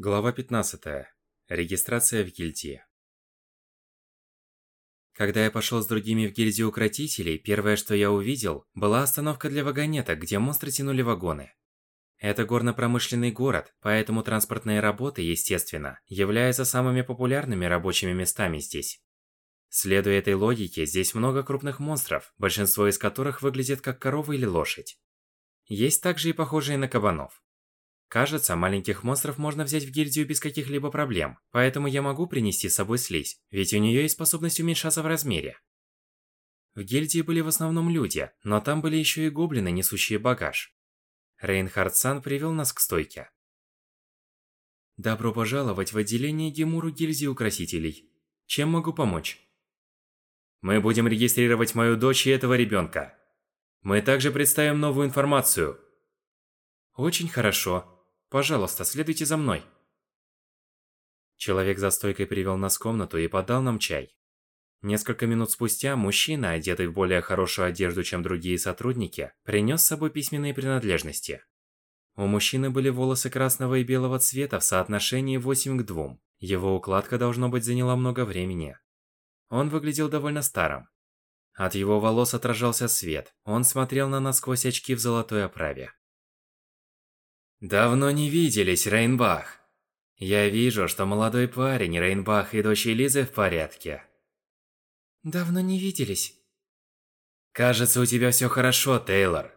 Глава 15. Регистрация в гильдии. Когда я пошел с другими в гильдию укротителей, первое, что я увидел, была остановка для вагонеток, где монстры тянули вагоны. Это горно-промышленный город, поэтому транспортные работы, естественно, являются самыми популярными рабочими местами здесь. Следуя этой логике, здесь много крупных монстров, большинство из которых выглядят как корова или лошадь. Есть также и похожие на кабанов. Кажется, маленьких монстров можно взять в гильдию без каких-либо проблем, поэтому я могу принести с собой слизь, ведь у нее есть способность уменьшаться в размере. В гильдии были в основном люди, но там были еще и гоблины, несущие багаж. Рейнхард Сан привел нас к стойке. Добро пожаловать в отделение Гемуру гильдии украсителей. Чем могу помочь? Мы будем регистрировать мою дочь и этого ребенка. Мы также представим новую информацию. Очень хорошо. Пожалуйста, следуйте за мной. Человек за стойкой привел нас в комнату и подал нам чай. Несколько минут спустя мужчина, одетый в более хорошую одежду, чем другие сотрудники, принес с собой письменные принадлежности. У мужчины были волосы красного и белого цвета в соотношении 8 к 2. Его укладка, должно быть, заняла много времени. Он выглядел довольно старым. От его волос отражался свет, он смотрел на нас сквозь очки в золотой оправе. Давно не виделись, Рейнбах. Я вижу, что молодой парень Рейнбах и дочь Элизы в порядке. Давно не виделись. Кажется, у тебя все хорошо, Тейлор.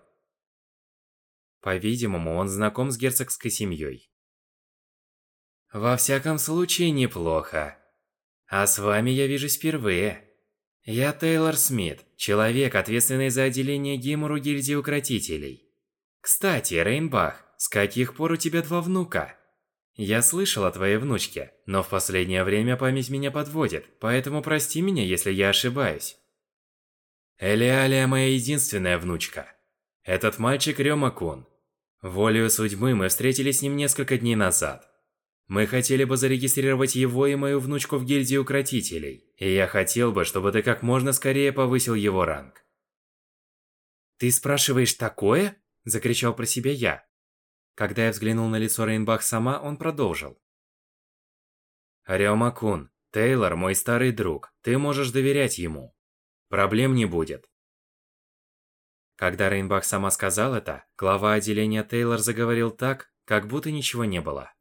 По-видимому, он знаком с герцогской семьей. Во всяком случае, неплохо. А с вами я вижусь впервые. Я Тейлор Смит, человек, ответственный за отделение Гимуру гильдии укротителей. Кстати, Рейнбах, с каких пор у тебя два внука? Я слышал о твоей внучке, но в последнее время память меня подводит, поэтому прости меня, если я ошибаюсь. Элиалия моя единственная внучка. Этот мальчик Рёма-кун. Волею судьбы мы встретились с ним несколько дней назад. Мы хотели бы зарегистрировать его и мою внучку в гильдии укротителей, и я хотел бы, чтобы ты как можно скорее повысил его ранг. «Ты спрашиваешь такое?» – закричал про себя я. Когда я взглянул на лицо Рейнбах сама, он продолжил. Рёма-кун, Тейлор мой старый друг, ты можешь доверять ему. Проблем не будет. Когда Рейнбах сама сказал это, глава отделения Тейлор заговорил так, как будто ничего не было.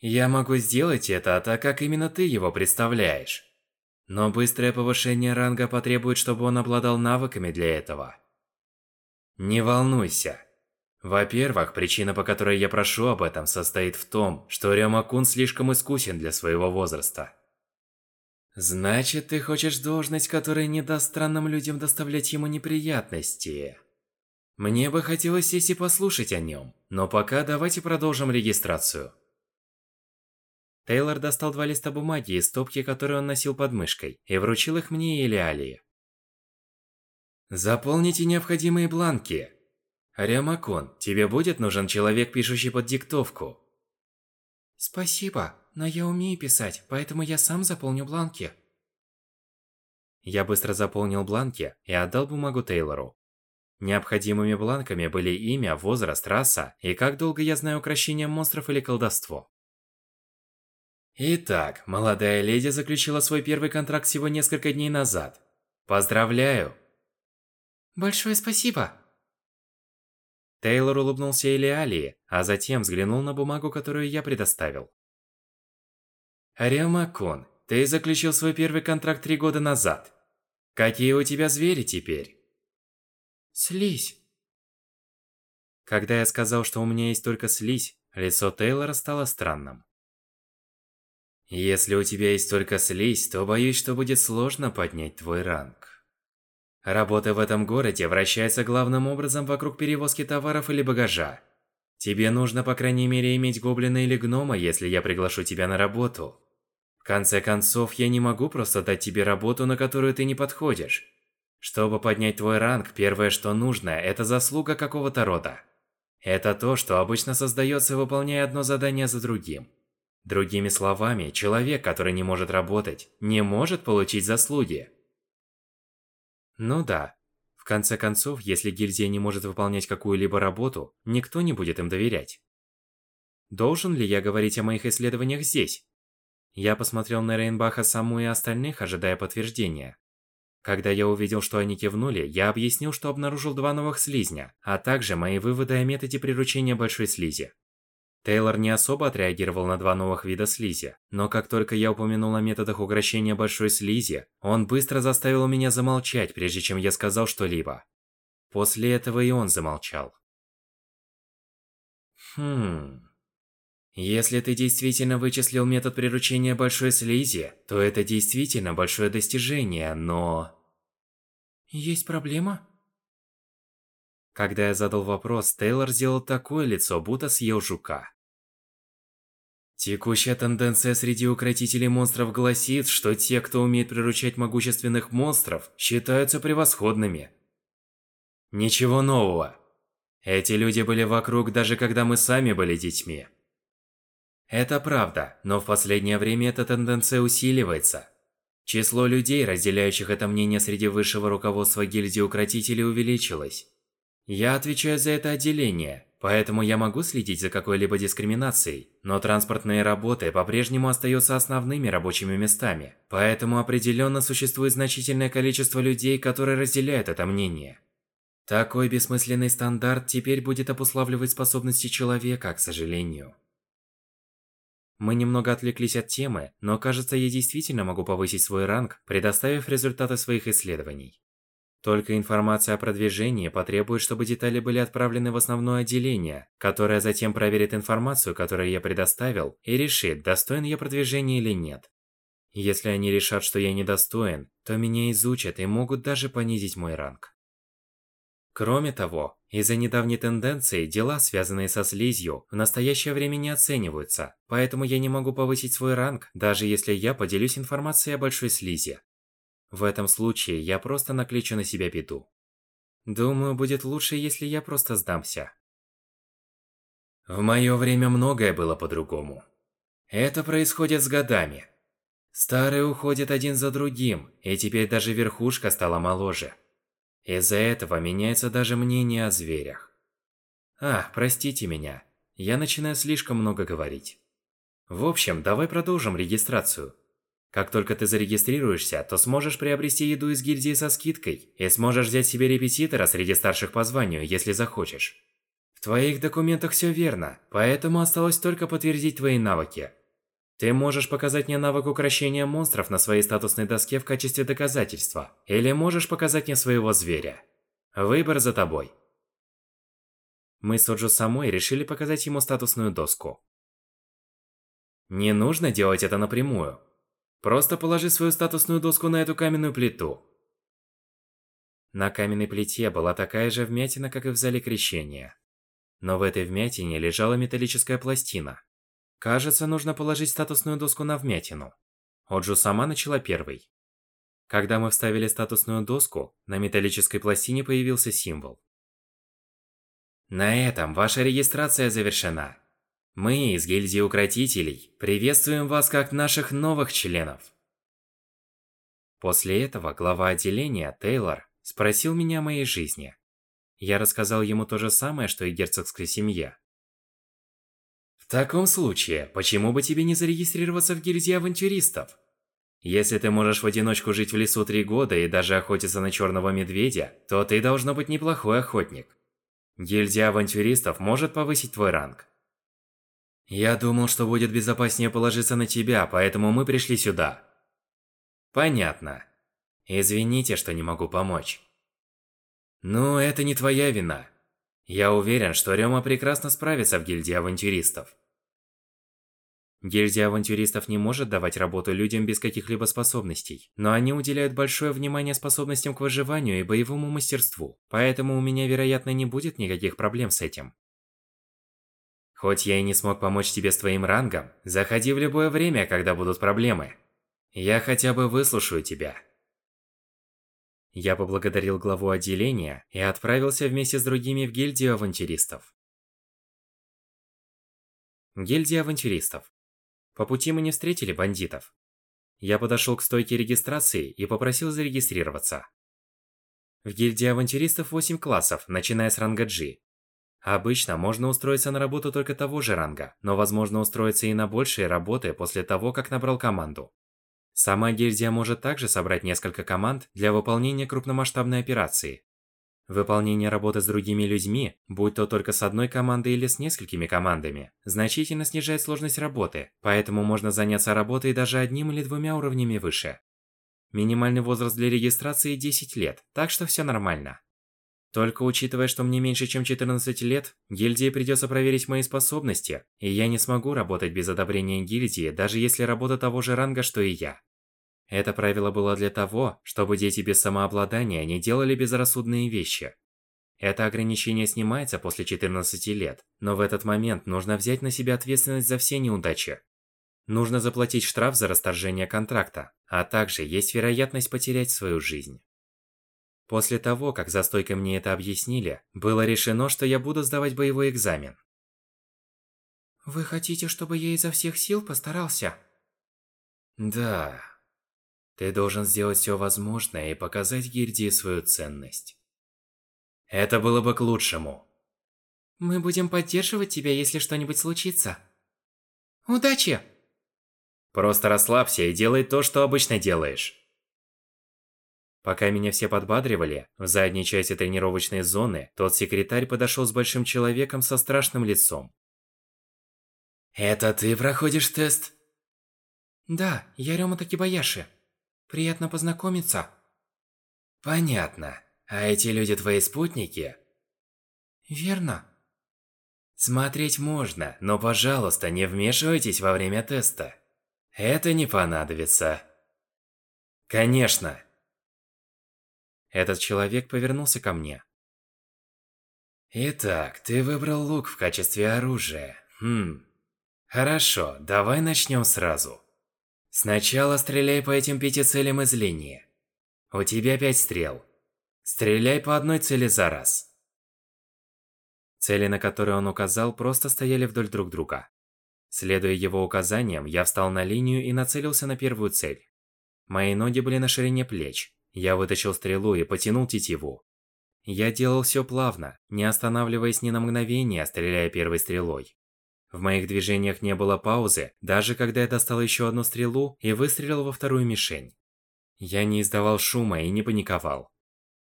Я могу сделать это, так как именно ты его представляешь. Но быстрое повышение ранга потребует, чтобы он обладал навыками для этого. Не волнуйся, во-первых, причина, по которой я прошу об этом, состоит в том, что Рёма-кун слишком искусен для своего возраста. Значит, ты хочешь должность, которая не даст странным людям доставлять ему неприятности. Мне бы хотелось сесть и послушать о нем, но пока давайте продолжим регистрацию. Тейлор достал два листа бумаги из стопки, которые он носил под мышкой, и вручил их мне и Элиалии. Заполните необходимые бланки. Рямакон, тебе будет нужен человек, пишущий под диктовку. Спасибо, но я умею писать, поэтому я сам заполню бланки. Я быстро заполнил бланки и отдал бумагу Тейлору. Необходимыми бланками были имя, возраст, раса и как долго я знаю укрощение монстров или колдовство. Итак, молодая леди заключила свой первый контракт всего несколько дней назад. Поздравляю! Большое спасибо! Тейлор улыбнулся Элиалии, а затем взглянул на бумагу, которую я предоставил. Рема-кун, ты заключил свой первый контракт три года назад. Какие у тебя звери теперь? Слизь. Когда я сказал, что у меня есть только слизь, лицо Тейлора стало странным. Если у тебя есть только слизь, то боюсь, что будет сложно поднять твой ранг. Работа в этом городе вращается главным образом вокруг перевозки товаров или багажа. Тебе нужно, по крайней мере, иметь гоблина или гнома, если я приглашу тебя на работу. В конце концов, я не могу просто дать тебе работу, на которую ты не подходишь. Чтобы поднять твой ранг, первое, что нужно, это заслуга какого-то рода. Это то, что обычно создается, выполняя одно задание за другим. Другими словами, человек, который не может работать, не может получить заслуги. Ну да. В конце концов, если гильдия не может выполнять какую-либо работу, никто не будет им доверять. Должен ли я говорить о моих исследованиях здесь? Я посмотрел на Рейнбаха саму и остальных, ожидая подтверждения. Когда я увидел, что они кивнули, я объяснил, что обнаружил два новых слизня, а также мои выводы о методе приручения большой слизи. Тейлор не особо отреагировал на два новых вида слизи, но как только я упомянул о методах укрощения большой слизи, он быстро заставил меня замолчать, прежде чем я сказал что-либо. После этого и он замолчал. Хм... Если ты действительно вычислил метод приручения большой слизи, то это действительно большое достижение, но... Есть проблема? Когда я задал вопрос, Тейлор сделал такое лицо, будто съел жука. Текущая тенденция среди укротителей монстров гласит, что те, кто умеет приручать могущественных монстров, считаются превосходными. Ничего нового. Эти люди были вокруг, даже когда мы сами были детьми. Это правда, но в последнее время эта тенденция усиливается. Число людей, разделяющих это мнение среди высшего руководства гильдии укротителей, увеличилось. Я отвечаю за это отделение, поэтому я могу следить за какой-либо дискриминацией, но транспортные работы по-прежнему остаются основными рабочими местами, поэтому определенно существует значительное количество людей, которые разделяют это мнение. Такой бессмысленный стандарт теперь будет обуславливать способности человека, к сожалению. Мы немного отвлеклись от темы, но кажется, я действительно могу повысить свой ранг, предоставив результаты своих исследований. Только информация о продвижении потребует, чтобы детали были отправлены в основное отделение, которое затем проверит информацию, которую я предоставил, и решит, достоин я продвижения или нет. Если они решат, что я недостоин, то меня изучат и могут даже понизить мой ранг. Кроме того, из-за недавней тенденции дела, связанные со слизью, в настоящее время не оцениваются, поэтому я не могу повысить свой ранг, даже если я поделюсь информацией о большой слизи. В этом случае я просто накличу на себя беду. Думаю, будет лучше, если я просто сдамся. В моё время многое было по-другому. Это происходит с годами. Старые уходят один за другим, и теперь даже верхушка стала моложе. Из-за этого меняется даже мнение о зверях. А, простите меня, я начинаю слишком много говорить. В общем, давай продолжим регистрацию. Как только ты зарегистрируешься, то сможешь приобрести еду из гильдии со скидкой и сможешь взять себе репетитора среди старших по званию, если захочешь. В твоих документах все верно, поэтому осталось только подтвердить твои навыки. Ты можешь показать мне навык укрощения монстров на своей статусной доске в качестве доказательства, или можешь показать мне своего зверя. Выбор за тобой. Мы с Оджо самой решили показать ему статусную доску. Не нужно делать это напрямую. Просто положи свою статусную доску на эту каменную плиту. На каменной плите была такая же вмятина, как и в зале крещения. Но в этой вмятине лежала металлическая пластина, Кажется, нужно положить статусную доску на вмятину. Оджу сама начала первой. Когда мы вставили статусную доску, на металлической пластине появился символ. На этом ваша регистрация завершена. Мы из гильдии укротителей приветствуем вас как наших новых членов. После этого глава отделения, Тейлор, спросил меня о моей жизни. Я рассказал ему то же самое, что и герцогской семье. В таком случае, почему бы тебе не зарегистрироваться в гильдии авантюристов? Если ты можешь в одиночку жить в лесу три года и даже охотиться на черного медведя, то ты должно быть неплохой охотник. Гильдия авантюристов может повысить твой ранг. Я думал, что будет безопаснее положиться на тебя, поэтому мы пришли сюда. Понятно. Извините, что не могу помочь. Ну, это не твоя вина. Я уверен, что Рёма прекрасно справится в гильдии авантюристов. Гильдия авантюристов не может давать работу людям без каких-либо способностей, но они уделяют большое внимание способностям к выживанию и боевому мастерству, поэтому у меня, вероятно, не будет никаких проблем с этим. Хоть я и не смог помочь тебе с твоим рангом, заходи в любое время, когда будут проблемы. Я хотя бы выслушаю тебя. Я поблагодарил главу отделения и отправился вместе с другими в гильдию авантюристов. Гильдия авантюристов. По пути мы не встретили бандитов. Я подошел к стойке регистрации и попросил зарегистрироваться. В гильдии авантюристов 8 классов, начиная с ранга G. Обычно можно устроиться на работу только того же ранга, но возможно устроиться и на большие работы после того, как набрал команду. Сама гильдия может также собрать несколько команд для выполнения крупномасштабной операции. Выполнение работы с другими людьми, будь то только с одной командой или с несколькими командами, значительно снижает сложность работы, поэтому можно заняться работой даже одним или двумя уровнями выше. Минимальный возраст для регистрации 10 лет, так что все нормально. Только учитывая, что мне меньше чем 14 лет, гильдии придется проверить мои способности, и я не смогу работать без одобрения гильдии, даже если работа того же ранга, что и я. Это правило было для того, чтобы дети без самообладания не делали безрассудные вещи. Это ограничение снимается после 14 лет, но в этот момент нужно взять на себя ответственность за все неудачи. Нужно заплатить штраф за расторжение контракта, а также есть вероятность потерять свою жизнь. После того, как за стойкой мне это объяснили, было решено, что я буду сдавать боевой экзамен. Вы хотите, чтобы я изо всех сил постарался? Да. Ты должен сделать все возможное и показать гильдии свою ценность. Это было бы к лучшему. Мы будем поддерживать тебя, если что-нибудь случится. Удачи! Просто расслабься и делай то, что обычно делаешь. Пока меня все подбадривали, в задней части тренировочной зоны тот секретарь подошел с большим человеком со страшным лицом. «Это ты проходишь тест?» «Да, я Рёма Такибаяши. Приятно познакомиться». «Понятно. А эти люди твои спутники?» «Верно». «Смотреть можно, но, пожалуйста, не вмешивайтесь во время теста. Это не понадобится». «Конечно, этот человек повернулся ко мне. Итак, ты выбрал лук в качестве оружия. Хм. Хорошо, давай начнем сразу. Сначала стреляй по этим пяти целям из линии. У тебя пять стрел. Стреляй по одной цели за раз. Цели, на которые он указал, просто стояли вдоль друг друга. Следуя его указаниям, я встал на линию и нацелился на первую цель. Мои ноги были на ширине плеч, я вытащил стрелу и потянул тетиву. Я делал все плавно, не останавливаясь ни на мгновение, стреляя первой стрелой. В моих движениях не было паузы, даже когда я достал еще одну стрелу и выстрелил во вторую мишень. Я не издавал шума и не паниковал.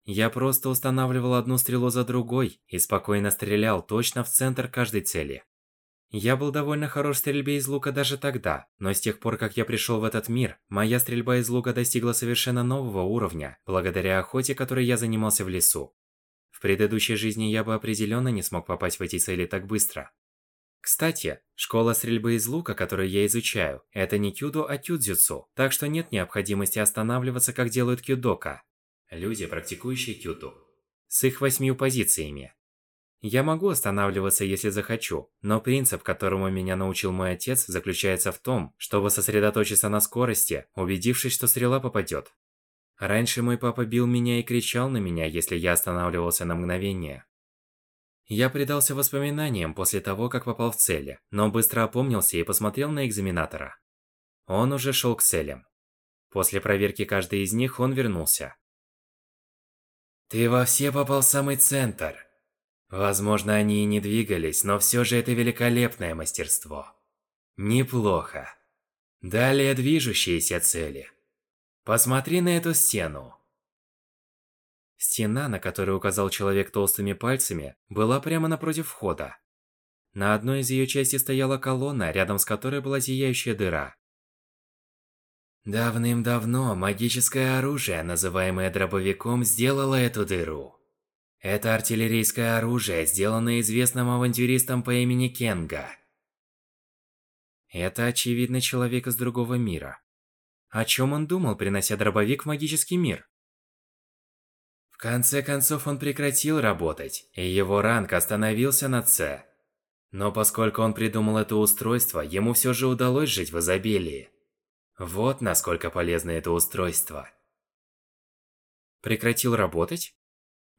Я просто устанавливал одну стрелу за другой и спокойно стрелял точно в центр каждой цели. Я был довольно хорош в стрельбе из лука даже тогда, но с тех пор, как я пришел в этот мир, моя стрельба из лука достигла совершенно нового уровня, благодаря охоте, которой я занимался в лесу. В предыдущей жизни я бы определенно не смог попасть в эти цели так быстро. Кстати, школа стрельбы из лука, которую я изучаю, это не кюдо, а кюдзюцу, так что нет необходимости останавливаться, как делают кюдока. Люди, практикующие кюдо. С их восьмью позициями. Я могу останавливаться, если захочу, но принцип, которому меня научил мой отец, заключается в том, чтобы сосредоточиться на скорости, убедившись, что стрела попадет. Раньше мой папа бил меня и кричал на меня, если я останавливался на мгновение. Я предался воспоминаниям после того, как попал в цели, но быстро опомнился и посмотрел на экзаменатора. Он уже шел к целям. После проверки каждой из них он вернулся. «Ты во все попал в самый центр», Возможно, они и не двигались, но все же это великолепное мастерство. Неплохо. Далее движущиеся цели. Посмотри на эту стену. Стена, на которую указал человек толстыми пальцами, была прямо напротив входа. На одной из ее частей стояла колонна, рядом с которой была зияющая дыра. Давным-давно магическое оружие, называемое дробовиком, сделало эту дыру. Это артиллерийское оружие, сделанное известным авантюристом по имени Кенга. Это, очевидно, человек из другого мира. О чем он думал, принося дробовик в магический мир? В конце концов, он прекратил работать, и его ранг остановился на С. Но поскольку он придумал это устройство, ему все же удалось жить в изобилии. Вот насколько полезно это устройство. Прекратил работать?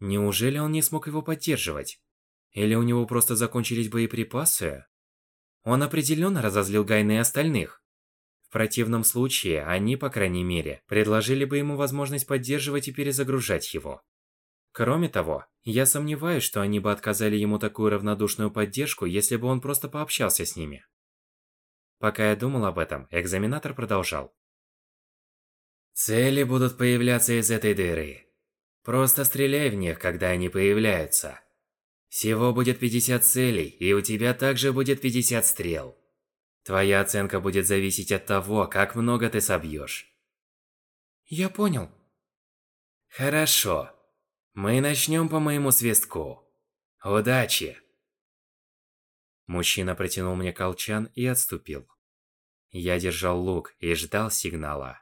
Неужели он не смог его поддерживать? Или у него просто закончились боеприпасы? Он определенно разозлил Гайны и остальных. В противном случае, они, по крайней мере, предложили бы ему возможность поддерживать и перезагружать его. Кроме того, я сомневаюсь, что они бы отказали ему такую равнодушную поддержку, если бы он просто пообщался с ними. Пока я думал об этом, экзаменатор продолжал. Цели будут появляться из этой дыры. Просто стреляй в них, когда они появляются. Всего будет 50 целей, и у тебя также будет 50 стрел. Твоя оценка будет зависеть от того, как много ты собьешь. Я понял. Хорошо. Мы начнем по моему свистку. Удачи! Мужчина протянул мне колчан и отступил. Я держал лук и ждал сигнала.